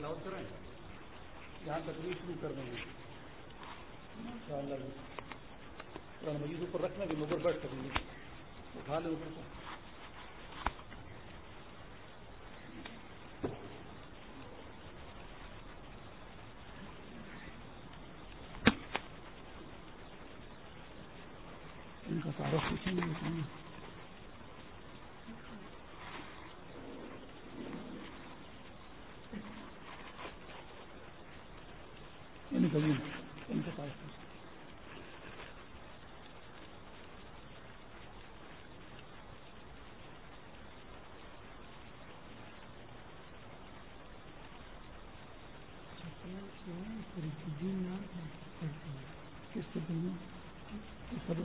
تلاوت کریں یہاں تقریب شروع کر دیں گے۔ ان شاء اللہ قرآن مجید اوپر رکھنا بھی مگر بیٹھ سکیں گے۔ اٹھا لیں اوپر کو ان کا تعارف پوچھیں گے ان کا ان کا تعارف کس طرح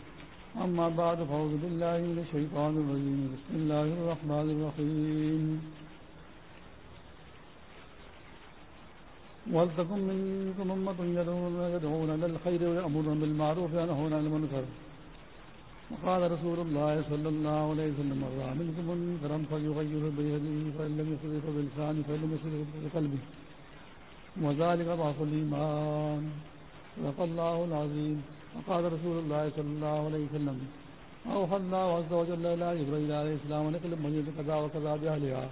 أما بعد، فأعوذ بالله من الشيطان الرجيم. بسم الله الرحمن الرحيم. ولتكن منكم أمة يدعون يدعون للخير ويأمرون بالمعروف وينهون عن المنكر. وقال رسول الله صلى الله عليه وسلم، من رأى منكم منكرا فليغيره بيده، فإن لم يستطع فبلسانه فإن لم يستطع بقلبه. وذلك ضعف الإيمان. صدق الله العظيم. وقال رسول الله صلى الله عليه وسلم، أوحى الله عز وجل إلى جبريل عليه السلام أن ونقل مجيد كذا وكذا بأهلها.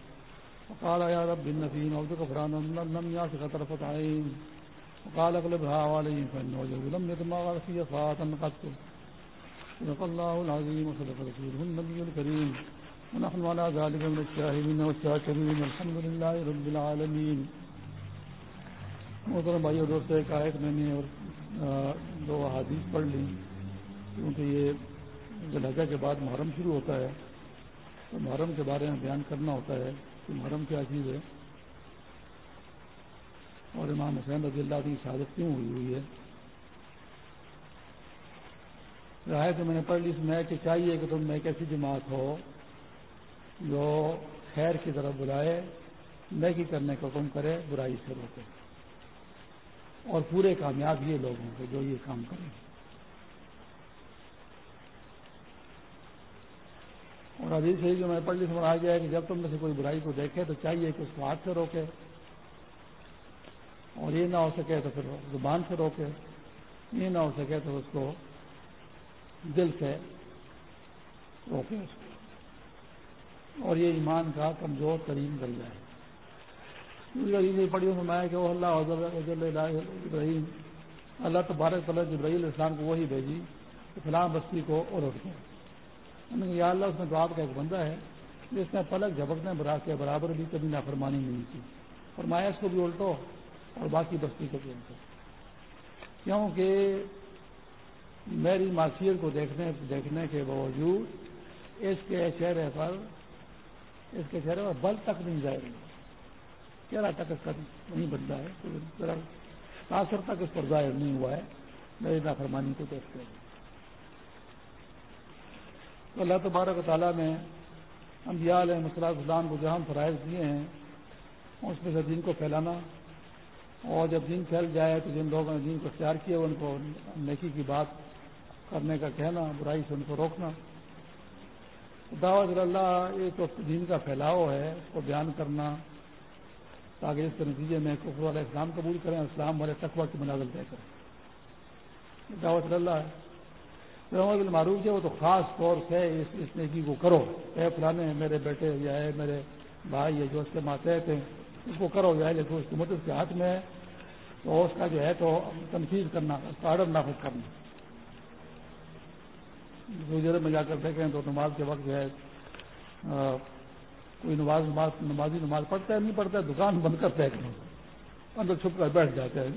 وقال، يا رب، إن فيهم عبدك فرانا لم يعشق طرفة عين. وقال اغلبها عليهم فإن وجهه لم يدمغ في صلاة قد صدق الله العظيم وصدق رسوله النبي الكريم. ونحن على ذلك من الشاهدين والشاكرين. الحمد لله رب العالمين. محترم بھائی اور دوستوں ایک آیت میں نے اور دو حادیث پڑھ لی کیونکہ یہ جلحجہ کے بعد محرم شروع ہوتا ہے، تو محرم کے بارے میں بیان کرنا ہوتا ہے کہ محرم کیا چیز ہے۔ اور امام حسین رضی اللہ کی شہادت کیوں ہوئی ہوئی ہے؟ رائے تو میں نے پڑھ لی، اس میں کہ چاہیے کہ تم میں ایک ایسی جماعت ہو جو خیر کی طرف بلائے، نیکی کرنے کا حکم کرے، برائی سے روکے۔ اور پورے کامیاب یہ لوگ ہوں گے جو یہ کام کریں اور ابھی سے جو میں پڑھ لی سمجھ آ گیا ہے کہ جب تم میں سے کوئی برائی کو دیکھے تو چاہیے کہ اس کو ہاتھ سے روکے اور یہ نہ ہو سکے تو پھر زبان سے روکے، یہ نہ ہو سکے تو اس کو دل سے روکے۔ اس کو اور یہ ایمان کا کمزور ترین درجہ ہے۔ پڑھی فرمایا کہ وہ اللہ ابراہیم اللہ تبارک طلب ابراہیل اسلام کو وہی بھیجی کہ فلاں بستی کو الٹ کر یا اللہ، اس میں تو آپ کا ایک بندہ ہے جس نے پلک جھپکنے برا کے برابر بھی کبھی نافرمانی نہیں کی۔ فرمایا، اس کو بھی الٹو اور باقی بستی کو بھی الٹو۔ کیونکہ میری معاشیت کو دیکھنے دیکھنے کے باوجود اس کے چہرے پر، اس کے چہرے پر بل تک نہیں جائے گی چہرہ تک اس کا نہیں بدلا ہے تاثر تک اس پر ظاہر نہیں ہوا ہے۔ میری نافرمانی کو دیکھتے ہیں تو اللہ تبارک و تعالیٰ نے انبیاء علیہ مسلاط اسلام کو جہاں فرائض دیے ہیں، اس میں سے دین کو پھیلانا۔ اور جب دین پھیل جائے تو جن لوگوں نے دین کو اختیار کیا، ان کو نیکی کی بات کرنے کا کہنا، برائی سے ان کو روکنا۔ دعوت اللہ ایک تو دین کا پھیلاؤ ہے، اس کو بیان کرنا۔ تاکہ اس کے نتیجے میں کفر والے اسلام قبول کریں اسلام والے تقوی کی منازل طے کریں۔ دعوت اللہ ہے۔ پھر معروف ہے، وہ تو خاص طور سے اس اس نیکی کو کرو۔ اے فلانے، میرے بیٹے یا اے میرے بھائی یا جو اس کے ماتحت ہیں، اس کو کرو۔ یا لیکن اس کی مدد کے ہاتھ میں ہے تو اس کا جو ہے تو تنفیذ کرنا اس کا آڈر نافذ کرنا۔ گزرے میں جا کر دیکھیں تو نماز کے وقت جو ہے کوئی نماز نماز نمازی نماز پڑھتا ہے، نہیں پڑھتا ہے، دکان بند کر پھینک اندر چھپ کر بیٹھ جاتے ہیں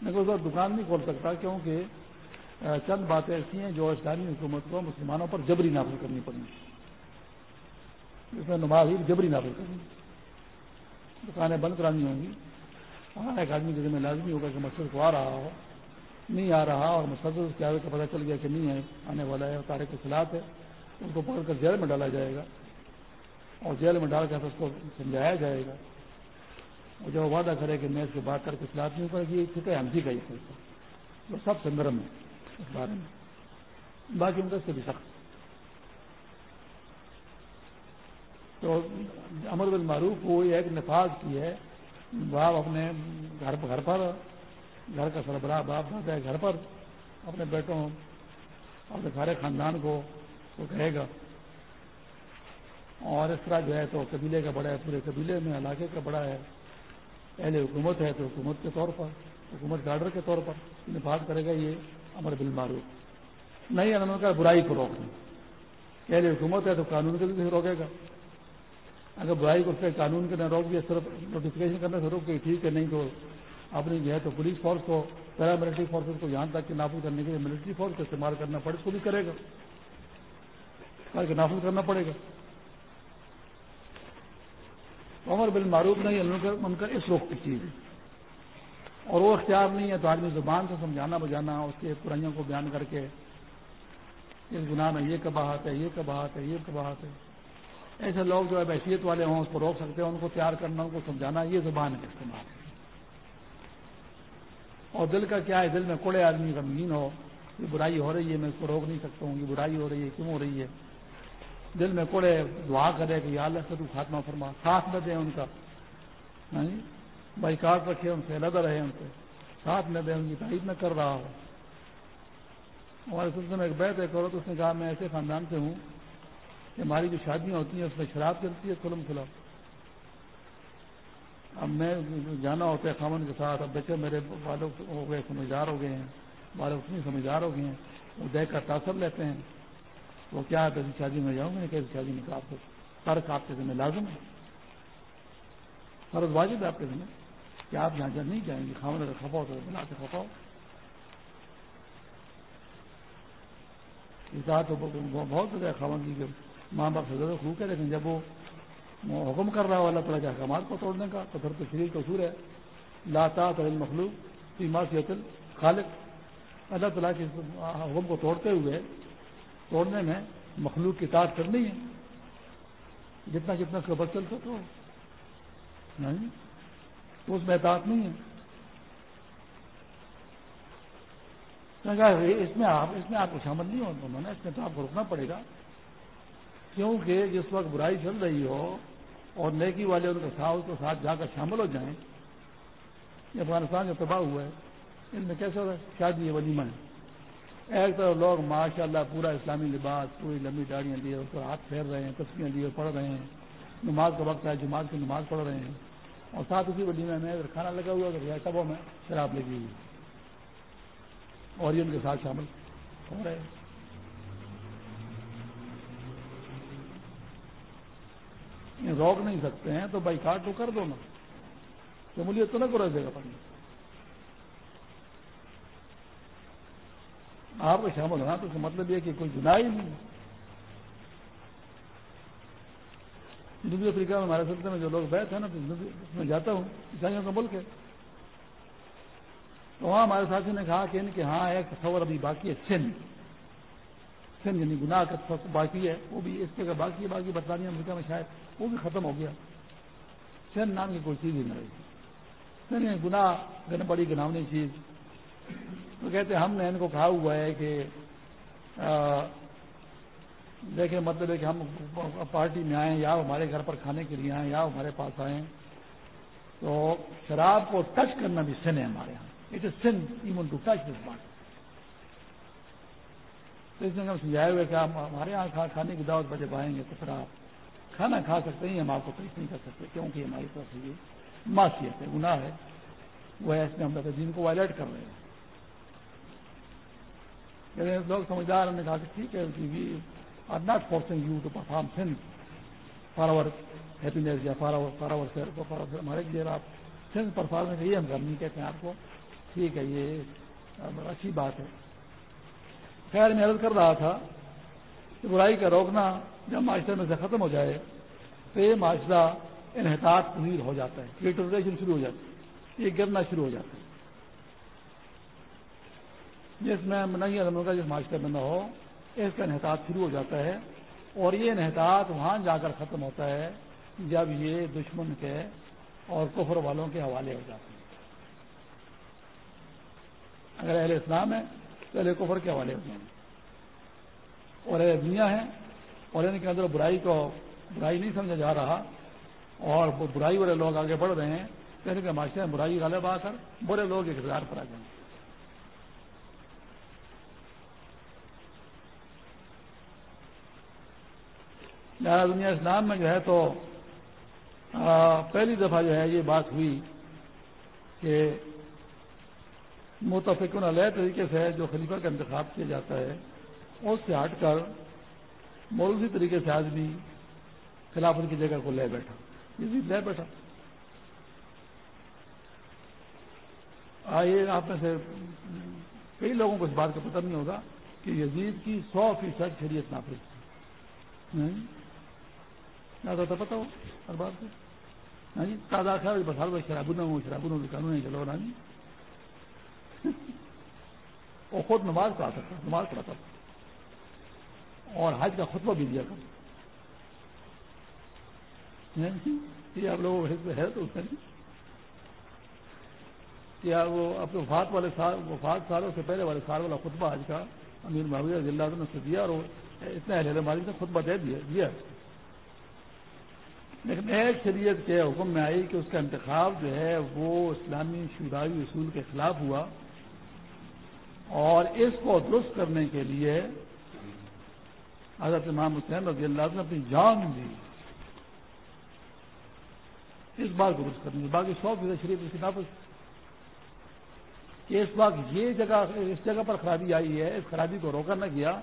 لیکن اس دکان نہیں کھول سکتا کیونکہ چند باتیں ایسی ہیں جو اسلامی حکومت کو مسلمانوں پر جبری نافذ کرنی پڑیں۔ جس میں نماز ہی جبری نافذ کرنی۔ دکانیں بند کرانی ہوں گی۔ ہاں ایک آدمی کے ذمہ لازمی ہوگا کہ مسجد کو آ رہا ہو۔ نہیں آ رہا اور مسجد اس کے آگے کا پتہ چل گیا کہ نہیں ہے، آنے والا ہے تارے کے خلاف ہے۔ ان کو پکڑ کر جیل میں ڈالا جائے گا۔ اور جیل میں ڈال کر اس کو سمجھایا جائے گا۔ اور جب وہ وعدہ کرے کہ میں اس کے بات کر کے خلاف نہیں پڑے گی ٹھیک ہم بھی گئی وہ سب سے نرم ہے اس بارے میں۔ باقی ان کا سے بھی سخت۔ تو امر بل معروف وہ ایک نفاذ کی ہے، باپ اپنے گھر گھر پر، گھر کا سربراہ باپ دادا ہے گھر پر، اپنے بیٹوں، اپنے سارے خاندان کو وہ کہے گا۔ اور اس طرح جو ہے تو قبیلے کا بڑا ہے، پورے قبیلے میں علاقے کا بڑا ہے۔ اہل حکومت ہے تو حکومت کے طور پر، حکومت کا آڈر کے طور پر نفاذ کرے گا یہ امر بل معروف نہیں، انہوں کا برائی کو روکنا۔ اہل حکومت ہے تو قانون کے بھی روکے گا۔ اگر برائی کو اس کے قانون کے نہ روک دیا، صرف نوٹیفکیشن کرنے سے روک گئی، ٹھیک ہے، نہیں تو اپنی جو ہے تو پولیس فورس کو پیرا ملٹری فورسز کو یہاں تک کہ نافذ کرنے کے لیے ملٹری فورس کا استعمال کرنا پڑے اس کو بھی کرے گا۔ کر نافذ کرنا پڑے گا۔ عمر بل معروف نہیں ان کا اس رخ کی چیز ہے۔ اور وہ اختیار نہیں ہے تو آدمی زبان سے سمجھانا بجانا، اس کے برائیوں کو بیان کر کے اس گناہ میں یہ کباہت ہے، یہ کباہت ہے، یہ کباہت ہے۔ ایسے لوگ جو ہے بحثیت والے ہوں، اس کو روک سکتے ہیں، ان کو تیار کرنا، ان کو سمجھانا، یہ زبان کا استعمال ہے۔ اور دل کا کیا ہے؟ دل میں کوڑے آدمی غمگین ہو، یہ برائی ہو رہی ہے، میں اس کو روک نہیں سکتا ہوں، یہ برائی ہو رہی ہے کیوں ہو رہی ہے؟ دل میں کوڑے دعا کرے کہ یا اللہ سے تو خاتمہ فرما، ساتھ نہ دیں ان کا۔ بھائی کاٹ رکھے ان سے علیحدہ رہے ان سے۔ ساتھ نہ دیں، ان کی تعریف میں کر رہا ہو۔ ہمارے سلسلے میں ایک بیت ہے کرو تو اس نے کہا، میں ایسے خاندان سے ہوں کہ ہماری جو شادیاں ہوتی ہیں، اس میں شراب چلتی ہے کھلم کھلا اب میں جانا ہوتا ہے خامن کے ساتھ، اب بچے میرے والد ہو گئے، سمجھدار ہو گئے ہیں، والد سمجھدار ہو گئے ہیں، وہ دیکھ کر تاثر لیتے ہیں۔ وہ کیا ہے کسی شادی میں جاؤں گا؟ کیسی شادی میں آپ کو فرق آپ کے ذمہ لازم ہے۔ فرض واجب ہے آپ کے ذمہ۔ کہ آپ یہاں جب نہیں جائیں گے، خامن اگر کھپاؤ تو بنا کے کھپاؤ تو بہت زیادہ خامن کی ماں باپ سے زیادہ خوب ہے لیکن جب وہ حکم کر رہا ہو اللہ تعالیٰ کے احکامات کو توڑنے کا، تو پھر تو شریر قصور ہے۔ لاتا تو مخلوق سیما سیتل خالق اللہ تعالیٰ کے حکم کو توڑتے ہوئے توڑنے میں مخلوق کی تعداد کرنی ہے۔ جتنا جتنا اس کا بس چلتا تو نہیں تو اس میں اطاعت نہیں ہے۔ اس میں آپ، اس میں آپ کو شامل نہیں ہونا اس میں تو آپ کو رکنا پڑے گا۔ کیونکہ جس وقت برائی چل رہی ہو اور نیکی والے ان کے ساتھ کے ساتھ جا کر شامل ہو جائیں، یہ افغانستان جو تباہ ہوا ہے، ان میں کیسے ہو شادی ہے، ولیمہ ہے۔ ایک طرف لوگ ماشاء اللہ پورا اسلامی لباس، پوری لمبی داڑیاں لیے، اس پر ہاتھ پھیر رہے ہیں تصویریں لیے، پڑھ رہے ہیں۔ نماز کا وقت ہے، جماعت کی نماز پڑھ رہے ہیں۔ اور ساتھ اسی ولیمہ میں اگر کھانا لگا ہوا اگر سبوں میں شراب لگی ہوئی اور یہ ان کے ساتھ شامل ہو رہے ہیں۔ روک نہیں سکتے ہیں، تو بائی کاٹ تو کر دو نا۔ شمولیت تو نہ کرو اس جگہ پر۔ آپ کو شامل ہونا تو اس کا مطلب یہ کہ کوئی گناہ ہی نہیں جنوبی افریقہ میں ہمارے سلسلے میں جو لوگ بیٹھے ہیں نا، تو اس میں جاتا ہوں عیسائیوں کا ملک ہے۔ تو وہاں ہمارے ساتھی نے کہا کہ ان کے ہاں ایک تصور ابھی باقی ہے سن سن یعنی گناہ کا باقی ہے۔ وہ بھی اس جگہ باقی ہے، باقی برطانیہ، امریکہ میں شاید وہ بھی ختم ہو گیا۔ سن نام کی کوئی چیز ہی نہیں رہی۔ نہیں یعنی گناہ بڑی گناونی چیز۔ تو کہتے ہم نے ان کو کہا ہوا ہے کہ دیکھیں مطلب ہے کہ ہم پارٹی میں آئیں، یا ہمارے گھر پر کھانے کے لیے آئیں، یا ہمارے پاس آئیں، تو شراب کو ٹچ کرنا بھی سن ہے ہمارے یہاں it is sin even to touch this بات تو اس میں ہم سمجھائے ہوئے کہ ہمارے یہاں کھانے کی دعوت بجے آئیں گے تو پھر آپ کھانا کھا سکتے ہیں، ہم آپ کو پیش نہیں کر سکتے، کیونکہ ہماری طرف سے یہ معاشیت ہے، گناہ ہے۔ وہ ہے اس میں ہم دین کو وائلٹ کر رہے ہیں۔ یعنی لوگ سمجھدار نے کہا کہ ٹھیک ہے we are not forcing you to perform sin for our happiness یا فار اوور فار اوور سیر فار اوور ہمارے لیے آپ سینس پرفارمنس یہ ہم کرنی کہتے ہیں آپ کو۔ ٹھیک ہے، یہ اچھی بات ہے۔ خیر، میں عرض کر رہا تھا کہ برائی کا روکنا جب معاشرے میں سے ختم ہو جائے تو یہ معاشرہ انحطاط پذیر ہو جاتا ہے ریٹرزیشن شروع ہو جاتی ہے، یہ گرنا شروع ہو جاتا ہے۔ جس میں نہیں عدم کا جس معاشرے میں نہ ہو، اس کا انحطاط شروع ہو جاتا ہے اور یہ انحطاط وہاں جا کر ختم ہوتا ہے جب یہ دشمن کے اور کفر والوں کے حوالے ہو جاتے ہیں۔ اگر اہل اسلام ہے تو اہل کفر کے حوالے ہو جائیں گے اور اہل دنیا ہے اور ان کے اندر برائی کو، برائی نہیں سمجھا جا رہا اور برائی والے لوگ آگے بڑھ رہے ہیں تو ان کے معاشرے میں برائی غالب آ کر برے لوگ اقتدار پر آ جائیں۔ گے لہٰذا دنیا اسلام میں جو ہے تو پہلی دفعہ جو ہے یہ بات ہوئی کہ متفقن علیہ طریقے سے جو خلیفہ کا انتخاب کیا جاتا ہے، اس سے ہٹ کر موروثی طریقے سے آدمی خلافت کی جگہ کو لے بیٹھا۔ یزید لے بیٹھا۔ آئیے آپ میں سے کئی لوگوں کو اس بات کا پتہ نہیں ہوگا کہ یزید کی سو فیصد شریعت نافذ تھی۔ تو پتا ہو ہر بات سے ہاں جی تازہ خیال بتا دو شرابو نہ ہو شرابو نہ قانون نہیں چلو نا جی۔ وہ خود نماز پڑھا سکتا نماز پڑھاتا تھا اور حج کا خطبہ بھی دیا کرتا جی، یہ آپ لوگوں کو ہے تو اس کیا وہ اپنے وفات والے سال، وفات سالوں سے پہلے والے سال والا خطبہ آج کا امیر محبوب ضلع نے دیا اور اتنا اہل مالک نے خطبہ دے دیا دیا۔ لیکن ایک شریعت کے حکم میں آئی کہ اس کا انتخاب جو ہے وہ اسلامی شدائی اصول کے خلاف ہوا اور اس کو درست کرنے کے لیے حضرت امام حسین رضی اللہ نے اپنی جان دی۔ اس بات کو درست کرنے باقی سو فیصد شریف اس خلاف کہ اس وقت یہ جگہ، اس جگہ پر خرابی آئی ہے، اس خرابی کو روکا نہ کیا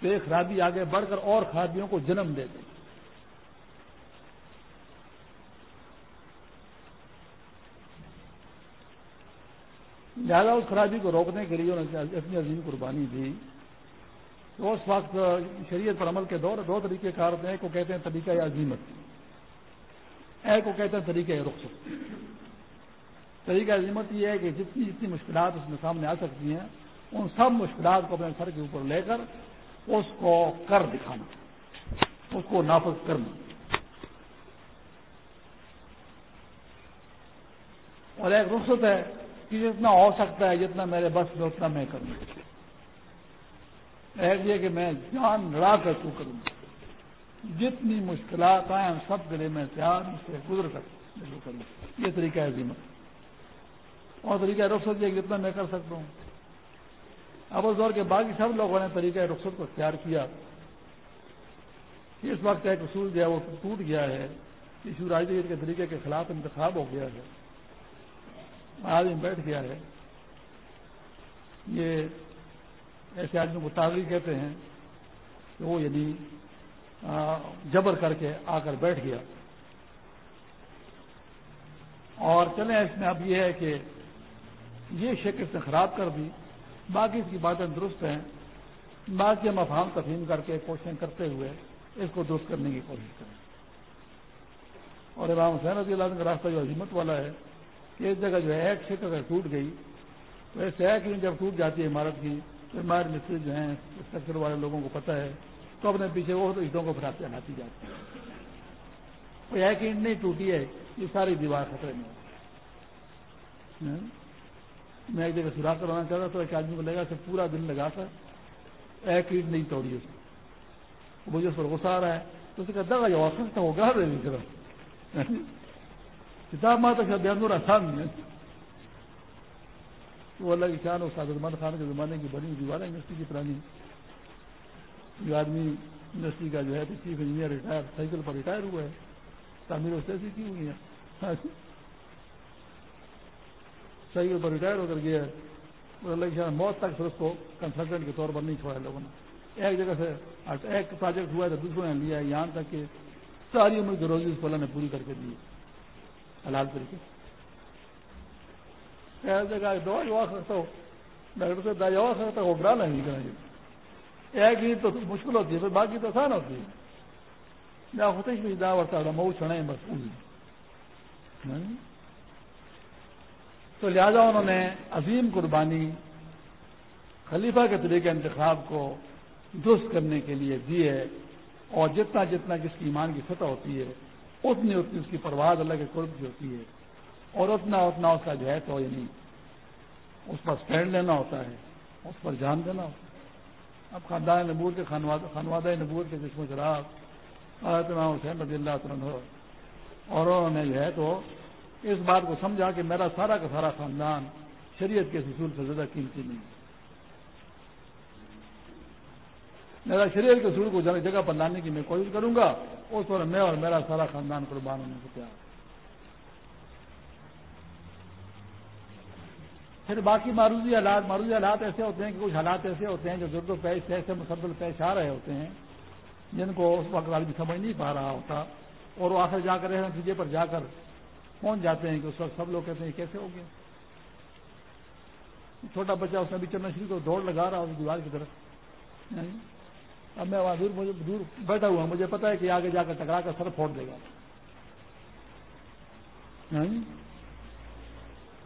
تو یہ خرابی آگے بڑھ کر اور خرابیوں کو جنم دے دے۔ لہٰذا اس خرابی کو روکنے کے لیے انہوں نے اپنی عظیم قربانی دی۔ تو اس وقت شریعت پر عمل کے دور دو طریقے کار ہیں ایک کو کہتے ہیں طریقہ یا عظیمت، ایک کو کہتے ہیں طریقہ یا رخصت۔ طریقہ عظیمت یہ ہے کہ جتنی جتنی مشکلات اس میں سامنے آ سکتی ہیں، ان سب مشکلات کو اپنے سر کے اوپر لے کر اس کو کر دکھانا، اس کو نافذ کرنا۔ اور ایک رخصت ہے۔ کہ جتنا ہو سکتا ہے جتنا میرے بس میں اتنا میں کروں ایک یہ کہ میں جان لڑا کر تو کروں جتنی مشکلات آئیں سب گلے میں تیار سے گزر کر کروں یہ طریقہ ہے ذمت اور طریقہ رخصت یہ جتنا میں کر سکتا ہوں۔ اب اس دور کے باقی سب لوگوں نے طریقہ رخصت کو اختیار کیا۔ اس وقت ایک اصول جو ہے وہ ٹوٹ گیا ہے۔ ایشو راجنیتی کے طریقے کے خلاف انتخاب ہو گیا ہے۔ آدمی بیٹھ گیا ہے۔ یہ ایسے آدمی کو تاغری کہتے ہیں کہ وہ یعنی جبر کر کے آ کر بیٹھ گیا۔ اور چلیں، اس میں اب یہ ہے کہ یہ شکل سے خراب کر دی۔ باقی اس کی باتیں درست ہیں۔ باقی ہم افہام تفہیم کر کے کوششیں کرتے ہوئے اس کو درست کرنے کی کوشش کریں۔ اور امام حسین رضی اللہ کا راستہ جو عظیمت والا ہے کہ اس جگہ جو ہے ایک شکل اگر ٹوٹ گئی، تو ایسے ہے کہ جب ٹوٹ جاتی ہے عمارت کی، تو عمارت مستری جو ہیں اسٹرکچر والے لوگوں کو پتہ ہے، تو اپنے پیچھے وہ تو کو پھراتے لاتی جاتی ہے کوئی ایک اینٹ نہیں ٹوٹی ہے، یہ ساری دیوار خطرے میں ہاں؟ میں ایک جگہ سراخ کروانا چاہتا تو ایک آدمی کو لگا کہ پورا دن لگا کر ایک اینٹ نہیں توڑی اس مجھے اس پر غصہ آ رہا ہے، تو اس کا دگا جو آفس تھا کتاب ماتا شاید بیان آسان نہیں ہے وہ اللہ کی شان اور سعدمان خان کے زمانے کی بنی دیوار ہے یونیورسٹی کی پرانی جو آدمی یونیورسٹی کا جو ہے چیف انجینئر ریٹائر سائیکل پر ریٹائر ہوا ہے تعمیر اس ایسی کی ہوئی ہے سائیکل پر ریٹائر ہو کر گیا ہے اللہ کی شان موت تک پھر اس کو کنسلٹنٹ کے طور پر نہیں چھوڑا لوگوں نے ایک جگہ سے ایک پروجیکٹ ہوا ہے تو دوسروں نے لیا یہاں تک کہ ساری عمر کی روزی اس کو اللہ نے پوری کر کے دی حلال طریقے جگہ دوا جو سکتا ہو ڈاکٹر سے دوا سکتا وہ ڈالا نہیں کریں ایک ہی تو مشکل ہوتی ہے، پھر باقی تو آسان ہوتی ہے۔ ہوتے ہی دا ورتا مئو چھڑے بس۔ ہاں؟ تو لہذا انہوں نے عظیم قربانی خلیفہ کے طریقے انتخاب کو درست کرنے کے لیے دی ہے اور جتنا جتنا جس کی ایمان کی سطح ہوتی ہے اتنی اتنی اس کی پرواز اللہ کے قرب کی ہوتی ہے۔ اور اتنا اتنا اس کا جو ہے تو یعنی اس پر اسٹینڈ لینا ہوتا ہے۔ اس پر جان دینا ہوتا ہے۔ اب خاندان نبور کے خانوادہ نبور کے جسم شراب حسین رضی اللہ عنہ اور انہوں نے جو ہے تو اس بات کو سمجھا کہ میرا سارا کا سارا خاندان شریعت کے حصول سے زیادہ قیمتی نہیں۔ ہے میرا شریعت کے سور کو جگہ پر لانے کی میں کوشش کروں گا، اس پر میں اور میرا سارا خاندان قربان ہونے کو تیار پھر باقی معروضی حالات معروضی حالات ایسے ہوتے ہیں کہ کچھ حالات ایسے ہوتے ہیں جو ضرور و پیش سے ایسے مسبل پیش آ رہے ہوتے ہیں، جن کو اس وقت آدمی سمجھ نہیں پا رہا ہوتا۔ اور وہ آخر جا کر نتیجے پر جا کر پہنچ جاتے ہیں کہ اس وقت سب لوگ کہتے ہیں کیسے ہو گیا۔ چھوٹا بچہ اس میں بھی چلنا شروع کو دوڑ لگا رہا اس دیوار کی طرف۔ یعنی اب میں وہاں دور مجھے دور بیٹھا ہوا مجھے پتا ہے کہ آگے جا کر ٹکرا کر سر پھوڑ دے گا۔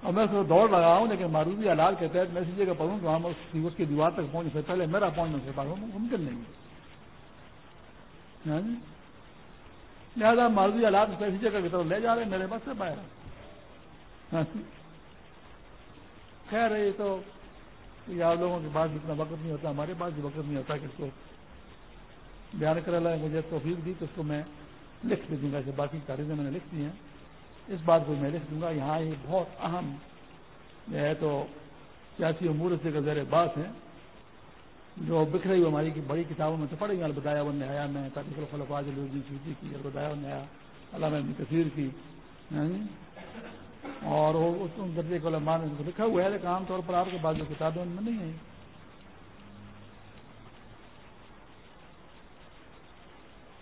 اور میں اس کو دوڑ لگا ہوں، لیکن معروضی حالات کے تحت میں اسی جگہ پڑھوں کہ ہم اس کی دیوار تک پہنچنے سے پہلے میرا پہنچنے سے پاس ممکن نہیں لہٰذا معروضی حالات اس کو ایسی جگہ کی طرف لے جا رہے ہیں، میرے بس سے باہر۔ خیر ہے یہ تو آپ لوگوں کے پاس اتنا وقت نہیں ہوتا، ہمارے پاس بھی وقت نہیں ہوتا کہ اس کو بیان کر رہا ہے مجھے توفیق دی تو اس کو میں لکھ بھی دوں گا ایسے باقی کاریگر میں نے لکھ دی ہیں۔ اس بات کو میں لکھ دوں گا، یہاں یہ بہت اہم ہے تو سیاسی امور سے زیر بات ہیں۔ جو بکھ رہی ہماری کی بڑی کتابوں میں تو پڑھیں گے البدایا ون نیا میں تاریخ الخلفاظ سوچی کی البدایا ون نیا علامہ ابن کثیر کی۔ ہاں جی؟ اور اس درجے کو علماء نے لکھا ہوا ہے، لیکن عام طور پر آپ کے بعد جو کتابیں ان میں نہیں ہیں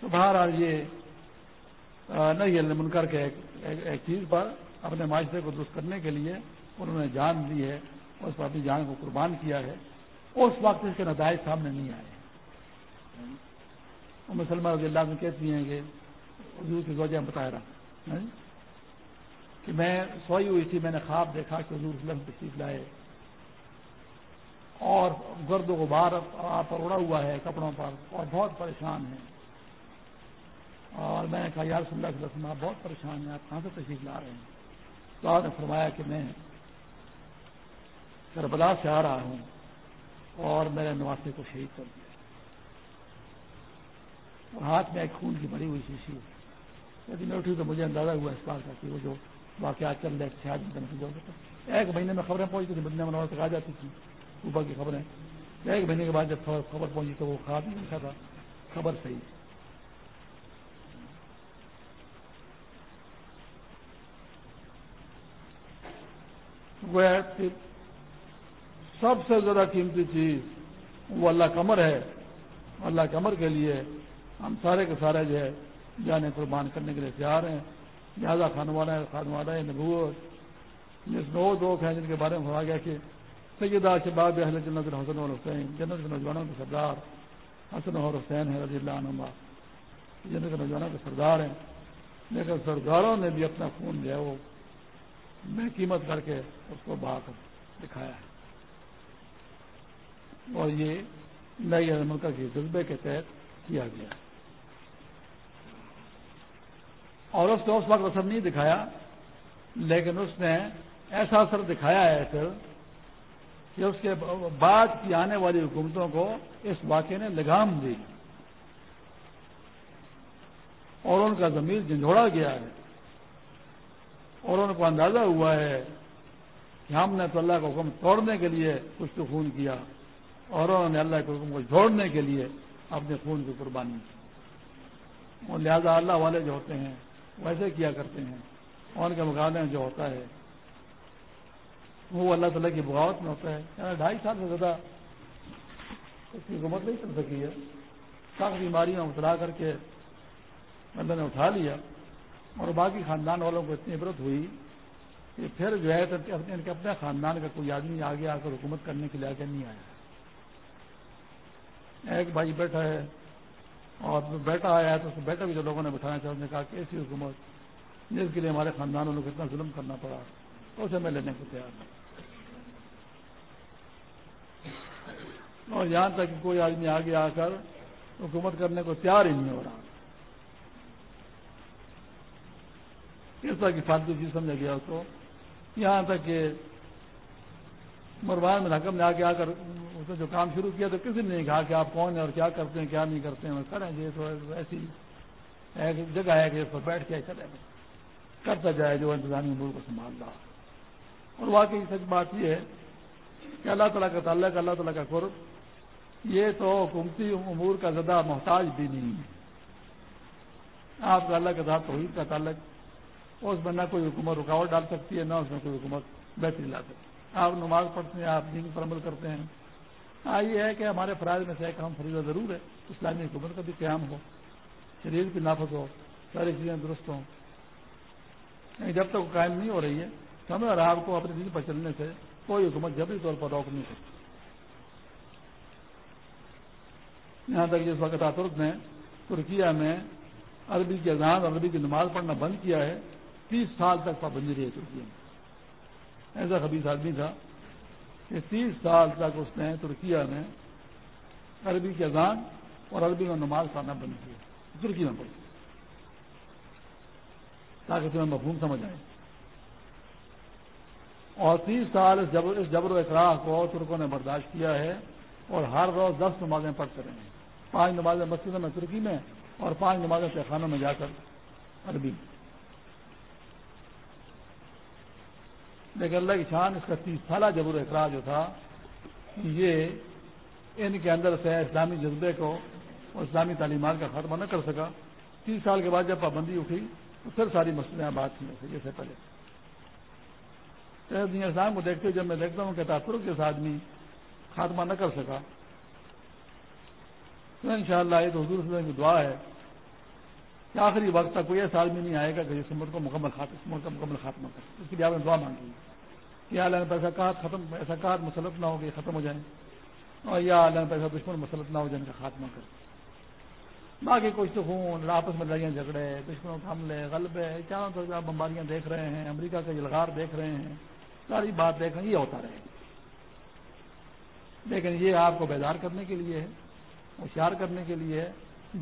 تو بہرحال یہ نہیں منکر کے ایک چیز پر اپنے معاشرے کو درست کرنے کے لیے انہوں نے جان دی ہے اس پر اپنی جان کو قربان کیا ہے، اس وقت اس کے نتائج سامنے نہیں آئے مسلمان رضی اللہ میں کہتی ہیں کہ، حضور کی وجہ بتایا رہا کہ میں سوئی ہوئی تھی، میں نے خواب دیکھا کہ حضور اسلم تشریف لائے۔ اور گرد و غبار آپ پر اڑا ہوا ہے، کپڑوں پر، اور بہت پریشان ہیں۔ اور میں نے کہا، یار صلی اللہ علیہ وسلم آپ بہت پریشان ہیں آپ کہاں سے تشریف لا رہے ہیں؟ تو آپ نے فرمایا کہ میں کربلا سے آ رہا ہوں اور میرے نواسے کو شہید کر دیا۔ اور ہاتھ میں ایک خون کی بڑی ہوئی شیشی یدی میں اٹھی تو مجھے اندازہ ہوا اس بات کا کہ وہ جو واقعات چل رہے تھے ایک مہینے میں خبریں پہنچتی تھیں بدنے منور تک آ جاتی تھیں، اوپر کی خبریں۔ ایک مہینے کے بعد جب خبر پہنچی تو وہ خواب نہیں لکھا تھا۔ خبر صحیح۔ سب سے زیادہ قیمتی چیز وہ اللہ کمر ہے۔ اللہ کمر کے لیے ہم سارے کے سارے جو ہے جانے قربان کرنے کے لیے تیار ہیں۔ لہٰذا خانوادہ خانوادہ نبوت جس نو دو ہیں جن کے بارے میں ہوا گیا کہ سیدہ شباب اہل جنت الحسن اور حسین، جنت کے نوجوانوں کے سردار حسن اور حسین ہے رضی اللہ عنہ جنت کے نوجوانوں کے سردار ہیں۔ لیکن سرداروں نے بھی اپنا خون جو ہے وہ میں قیمت کر کے اس کو بہا کر دکھایا ہے۔ اور یہ نئی ملک کے جذبے کے تحت کیا گیا۔ اور اس نے اس وقت اثر نہیں دکھایا، لیکن اس نے ایسا اثر دکھایا ہے پھر کہ اس کے بعد کی آنے والی حکومتوں کو اس واقعے نے لگام دی۔ اور ان کا ضمیر جھنجھوڑا گیا ہے۔ اور ان کو اندازہ ہوا ہے کہ ہم نے تو اللہ کا حکم توڑنے کے لیے کچھ تو خون کیا اور انہوں نے اللہ کے حکم کو جوڑنے کے لیے اپنے خون کی قربانی کی۔ اور لہذا اللہ والے جو ہوتے ہیں، ویسے کیا کرتے ہیں۔ اور ان کے مقابلے میں جو ہوتا ہے، وہ اللہ تعالیٰ کی بغاوت میں ہوتا ہے۔ یعنی ڈھائی سال سے زیادہ اس کی حکومت نہیں چل سکی ہے۔ سخت بیماریاں اترا کر کے اللہ نے اٹھا لیا۔ اور باقی خاندان والوں کو اتنی عبرت ہوئی کہ پھر جو ہے اپنے خاندان کا کوئی آدمی آگے آ کر حکومت کرنے کے لیے آگے نہیں آیا۔ ایک بھائی بیٹھا ہے اور بیٹا آیا ہے تو بیٹا بھی جو لوگوں نے بٹھانا چاہا نے کہا کہ ایسی حکومت جس کے لیے ہمارے خاندان والوں کو اتنا ظلم کرنا پڑا، تو اسے میں لینے کو تیار ہوں۔ اور یہاں تک کہ کوئی آدمی آگے آ کر حکومت کرنے کو تیار ہی نہیں ہو رہا۔ اس طرح کی فالتو چیز سمجھا گیا اس کو۔ یہاں تک کہ مروان میں حکم نے آگے آ کر اس نے جو کام شروع کیا تو کسی نے نہیں کہا کہ آپ کون ہیں اور کیا کرتے ہیں، کیا نہیں کرتے ہیں کریں گے جی، تو ایسی ایک جگہ ہے کہ اس پر بیٹھ کے کریں گے کرتا جائے جو انتظامی امور کو سنبھال رہا۔ اور واقعی سچ بات یہ ہے کہ اللہ تعالیٰ کا تعلق، اللہ تعالیٰ کا قرب، یہ تو حکومتی امور کا زدہ محتاج بھی نہیں ہے۔ آپ کا اللہ کے ساتھ توحید کا تعلق اس میں نہ کوئی حکومت رکاوٹ ڈال سکتی ہے، نہ اس میں کوئی حکومت بہتری لا سکتی آپ نماز پڑھتے ہیں، آپ دین پر عمل کرتے ہیں۔ ہاں یہ ہے کہ ہمارے فرائض میں سے ایک اہم فریضہ ضرور ہے، اسلامی حکومت کا بھی قیام ہو شریر کی نافذ ہو، ساری چیزیں درست ہوں۔ جب تک وہ قائم نہیں ہو رہی ہے، تو ہمیں اور آپ کو اپنے دین پر چلنے سے کوئی حکومت جبری طور پر روک نہیں سکتی۔ یہاں تک جس وقت آترک نے ترکیہ میں عربی کی اذان عربی کی نماز پڑھنا بند کیا ہے تیس سال تک پابندی رہی ہے میں۔ ایسا خبیص آدمی تھا کہ تیس سال تک اس نے ترکیہ میں عربی کی اذان اور عربی میں نماز پڑھنا بند کیا۔ ترکی میں پڑھی۔ تاکہ تمہیں مفہوم سمجھ آئے۔ اور تیس سال اس جبر اس جبر و اقراح کو ترکوں نے برداشت کیا ہے اور ہر روز دس نمازیں پڑھتے رہے۔ ہیں پانچ نمازیں مسجدوں میں، ترکی میں اور پانچ نمازیں تہخانوں میں جا کر عربی میں۔ لیکن اللہ کی شان اس کا تیس سالہ جبر اقرار جو تھا یہ ان کے اندر سے اسلامی جذبے کو اور اسلامی تعلیمات کا خاتمہ نہ کر سکا۔ تیس سال کے بعد جب پابندی اٹھی تو پھر ساری مسئلیں بات کی جیسے سے پہلے۔ اسلام کو دیکھتے جب میں دیکھتا ہوں کہ تاثر کے آدمی خاتمہ نہ کر سکا، تو ان شاء اللہ یہ تو حضور کی دعا ہے کہ آخری وقت تک کوئی ایسا آدمی نہیں آئے گا کہ جس ملک کو مکمل خاتمہ کا مکمل خاتمہ کر اس کے لیے آپ نے دعا مانگی۔ یا اللہ پیسہ کہا ختم ایسا کہا مسلط نہ ہو کہ ختم ہو جائیں۔ اور یا اللہ پیسہ دشمن، مسلط نہ ہو جائے ان کا خاتمہ کر۔ باقی کچھ تو خون آپس میں لڑائیاں جھگڑے، دشمنوں کے حملے غلبے چاروں طرف آپ بمباریاں دیکھ رہے ہیں، امریکہ کے جلغار دیکھ رہے ہیں، ساری بات دیکھ رہے ہیں، یہ ہوتا رہے۔ لیکن یہ آپ کو بیدار کرنے کے لیے ہے، ہوشیار کرنے کے لیے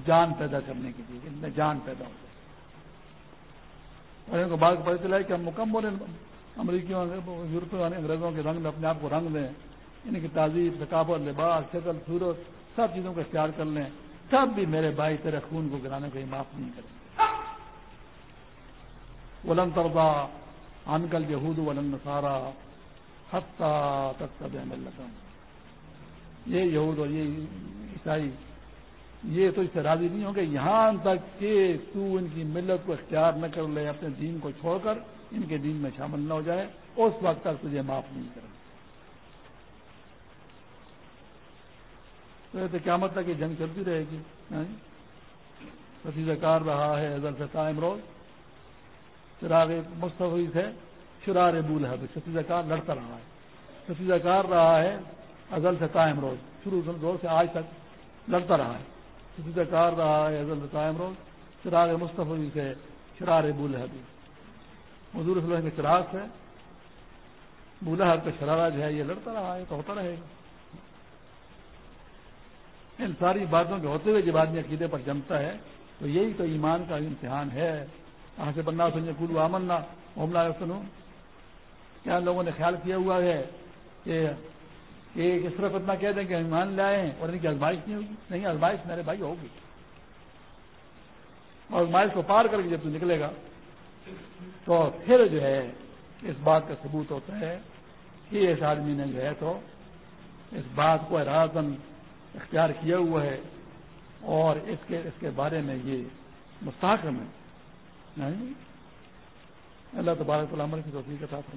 جان پیدا کرنے کے لیے ان میں جان پیدا ہو جائے۔ کو بات پتہ چلا ہے کہ ہم مکمل امریکیوں یورپیوں انگریزوں کے رنگ میں اپنے آپ کو رنگ دیں۔ ان کی تعزیب ثقافت، لباس، شکل، صورت، سب چیزوں کا اختیار کر لیں۔ تب بھی میرے بھائی تیرے خون کو گرانے کو معاف نہیں کریں۔ ولن تردا انکل یہود ولن سارا ہفتہ تک تب یہ یہود اور یہ عیسائی یہ تو اس سے راضی نہیں ہوں گے۔ یہاں تک کہ تو ان کی ملت کو اختیار نہ کر لے، اپنے دین کو چھوڑ کر ان کے دین میں شامل نہ ہو جائے۔ اس وقت تک تجھے معاف نہیں کریں تو قیامت تک یہ جنگ چلتی رہے گی۔ ہاں جی؟ ستیزہ کار رہا ہے ازل سے قائم روز چراغ مستفی سے شرار بول ہے۔ ستیزہ کار لڑتا رہا ہے۔ ستیزہ کار رہا ہے ازل سے قائم روز شروع سے آج تک لڑتا رہا ہے۔ کار رہا ہے، حضرت قائم روز چراغ مصطفی سے شرار بولہ بھی۔ حضور صلی اللہ کے چراغ سے بولہ کا شرارہ جو ہے، یہ لڑتا رہا ہے تو ہوتا رہے گا۔ ان ساری باتوں کے ہوتے ہوئے جب آدمی عقیدے پر جمتا ہے، تو یہی تو ایمان کا امتحان ہے۔ کہاں سے بننا سنجے کلو امن نہ ہوملہ سنو کیا لوگوں نے خیال کیا ہوا ہے کہ کہ اس طرف اتنا کہہ دیں کہ ایمان لائیں اور ان کی ازمائش نہیں ہوگی؟ نہیں ازمائش میرے بھائی ہوگی۔ اور ازمائش کو پار کر کے جب تو نکلے گا، تو پھر جو ہے، اس بات کا ثبوت ہوتا ہے کہ اس آدمی نے جو ہے تو اس بات کو ارادن اختیار کیا ہوا ہے۔ اور اس کے اس کے بارے میں یہ مستحکم ہے۔ اللہ تبارک العمل کی توفیق کے ساتھ